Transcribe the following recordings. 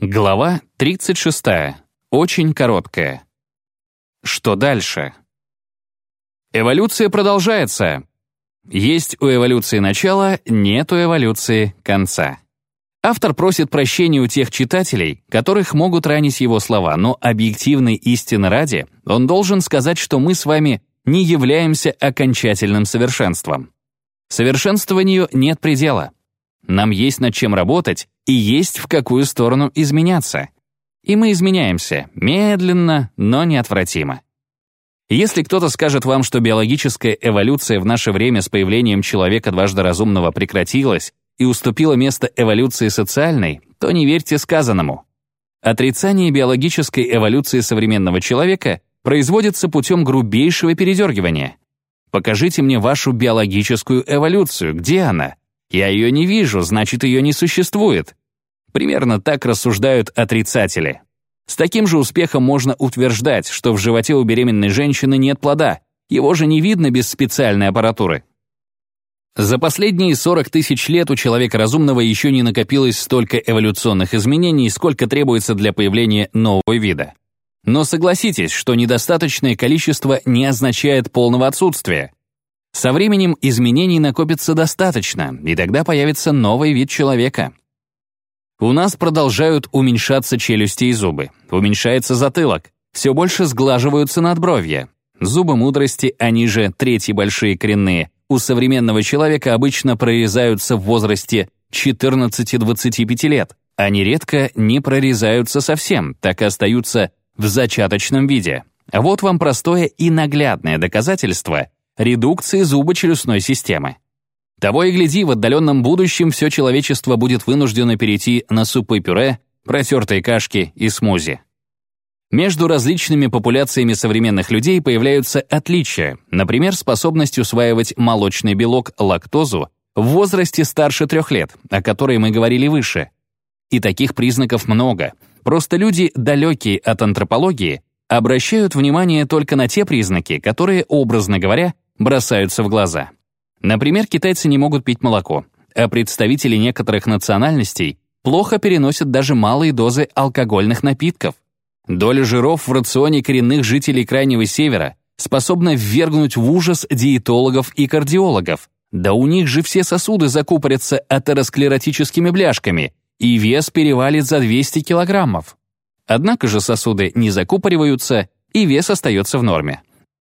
Глава 36. Очень короткая. Что дальше? Эволюция продолжается. Есть у эволюции начало, нет у эволюции конца. Автор просит прощения у тех читателей, которых могут ранить его слова, но объективной истины ради он должен сказать, что мы с вами не являемся окончательным совершенством. Совершенствованию нет предела. Нам есть над чем работать и есть в какую сторону изменяться. И мы изменяемся, медленно, но неотвратимо. Если кто-то скажет вам, что биологическая эволюция в наше время с появлением человека дважды разумного прекратилась и уступила место эволюции социальной, то не верьте сказанному. Отрицание биологической эволюции современного человека производится путем грубейшего передергивания. Покажите мне вашу биологическую эволюцию, где она? Я ее не вижу, значит, ее не существует. Примерно так рассуждают отрицатели. С таким же успехом можно утверждать, что в животе у беременной женщины нет плода, его же не видно без специальной аппаратуры. За последние 40 тысяч лет у человека разумного еще не накопилось столько эволюционных изменений, сколько требуется для появления нового вида. Но согласитесь, что недостаточное количество не означает полного отсутствия. Со временем изменений накопится достаточно, и тогда появится новый вид человека. У нас продолжают уменьшаться челюсти и зубы, уменьшается затылок, все больше сглаживаются надбровья. Зубы мудрости, они же третьи большие коренные, у современного человека обычно прорезаются в возрасте 14-25 лет, они редко не прорезаются совсем, так и остаются в зачаточном виде. Вот вам простое и наглядное доказательство редукции зубочелюстной системы. Того и гляди, в отдаленном будущем все человечество будет вынуждено перейти на супы-пюре, протертые кашки и смузи. Между различными популяциями современных людей появляются отличия, например, способность усваивать молочный белок лактозу в возрасте старше трех лет, о которой мы говорили выше. И таких признаков много. Просто люди, далекие от антропологии, обращают внимание только на те признаки, которые, образно говоря, бросаются в глаза. Например, китайцы не могут пить молоко, а представители некоторых национальностей плохо переносят даже малые дозы алкогольных напитков. Доля жиров в рационе коренных жителей Крайнего Севера способна ввергнуть в ужас диетологов и кардиологов. Да у них же все сосуды закупорятся атеросклеротическими бляшками, и вес перевалит за 200 килограммов. Однако же сосуды не закупориваются, и вес остается в норме.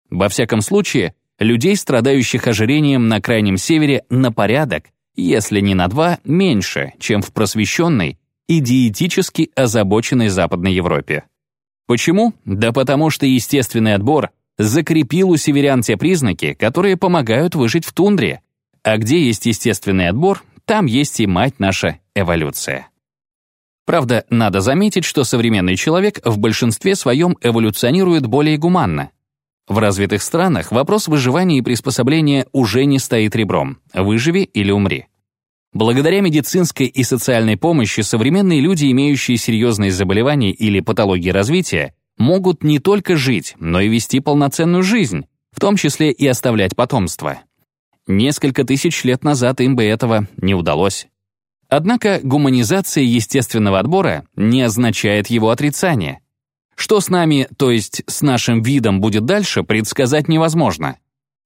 Во всяком случае, людей, страдающих ожирением на Крайнем Севере, на порядок, если не на два, меньше, чем в просвещенной и диетически озабоченной Западной Европе. Почему? Да потому что естественный отбор закрепил у северян те признаки, которые помогают выжить в тундре. А где есть естественный отбор, там есть и мать наша эволюция. Правда, надо заметить, что современный человек в большинстве своем эволюционирует более гуманно. В развитых странах вопрос выживания и приспособления уже не стоит ребром «выживи или умри». Благодаря медицинской и социальной помощи современные люди, имеющие серьезные заболевания или патологии развития, могут не только жить, но и вести полноценную жизнь, в том числе и оставлять потомство. Несколько тысяч лет назад им бы этого не удалось. Однако гуманизация естественного отбора не означает его отрицание. Что с нами, то есть с нашим видом будет дальше, предсказать невозможно.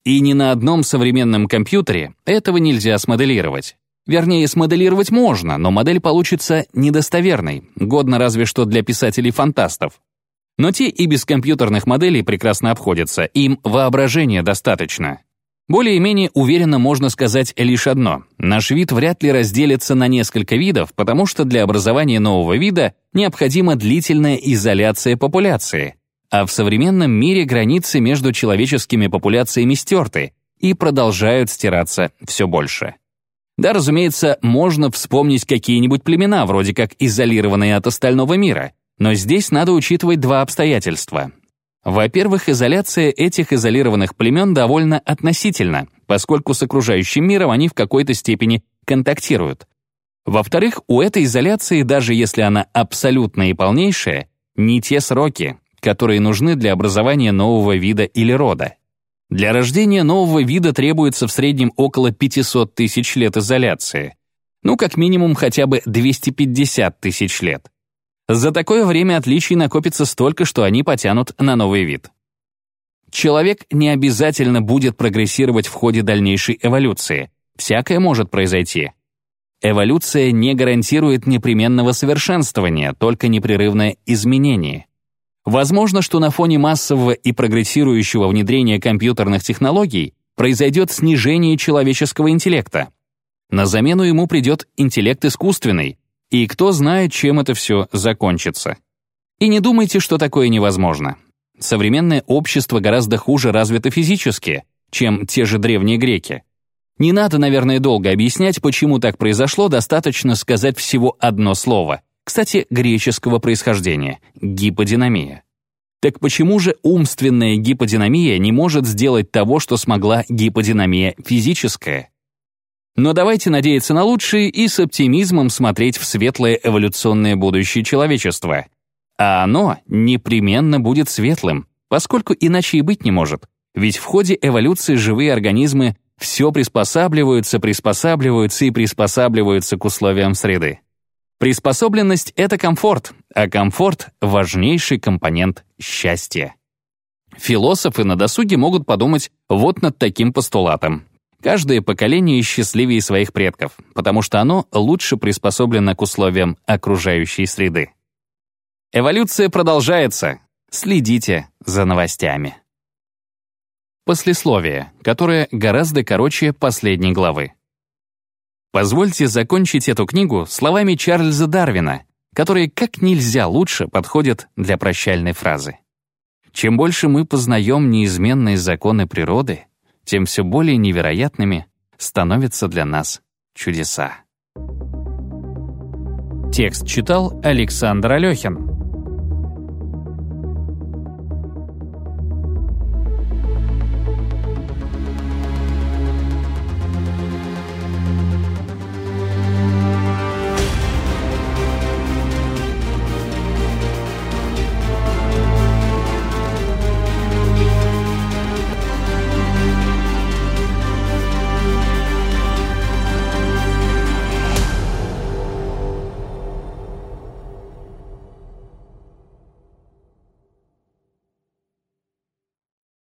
И ни на одном современном компьютере этого нельзя смоделировать. Вернее, смоделировать можно, но модель получится недостоверной, годно разве что для писателей-фантастов. Но те и без компьютерных моделей прекрасно обходятся, им воображения достаточно. Более-менее уверенно можно сказать лишь одно. Наш вид вряд ли разделится на несколько видов, потому что для образования нового вида необходима длительная изоляция популяции. А в современном мире границы между человеческими популяциями стерты и продолжают стираться все больше. Да, разумеется, можно вспомнить какие-нибудь племена, вроде как изолированные от остального мира, но здесь надо учитывать два обстоятельства. Во-первых, изоляция этих изолированных племен довольно относительна, поскольку с окружающим миром они в какой-то степени контактируют. Во-вторых, у этой изоляции, даже если она абсолютная и полнейшая, не те сроки, которые нужны для образования нового вида или рода. Для рождения нового вида требуется в среднем около 500 тысяч лет изоляции. Ну, как минимум, хотя бы 250 тысяч лет. За такое время отличий накопится столько, что они потянут на новый вид. Человек не обязательно будет прогрессировать в ходе дальнейшей эволюции. Всякое может произойти. Эволюция не гарантирует непременного совершенствования, только непрерывное изменение. Возможно, что на фоне массового и прогрессирующего внедрения компьютерных технологий произойдет снижение человеческого интеллекта. На замену ему придет интеллект искусственный, и кто знает, чем это все закончится. И не думайте, что такое невозможно. Современное общество гораздо хуже развито физически, чем те же древние греки. Не надо, наверное, долго объяснять, почему так произошло, достаточно сказать всего одно слово. Кстати, греческого происхождения — гиподинамия. Так почему же умственная гиподинамия не может сделать того, что смогла гиподинамия физическая? Но давайте надеяться на лучшее и с оптимизмом смотреть в светлое эволюционное будущее человечества. А оно непременно будет светлым, поскольку иначе и быть не может. Ведь в ходе эволюции живые организмы все приспосабливаются, приспосабливаются и приспосабливаются к условиям среды. Приспособленность — это комфорт, а комфорт — важнейший компонент счастья. Философы на досуге могут подумать вот над таким постулатом. Каждое поколение счастливее своих предков, потому что оно лучше приспособлено к условиям окружающей среды. Эволюция продолжается. Следите за новостями. Послесловие, которое гораздо короче последней главы. Позвольте закончить эту книгу словами Чарльза Дарвина, которые как нельзя лучше подходят для прощальной фразы. Чем больше мы познаем неизменные законы природы, тем все более невероятными становятся для нас чудеса. Текст читал Александр Алехин.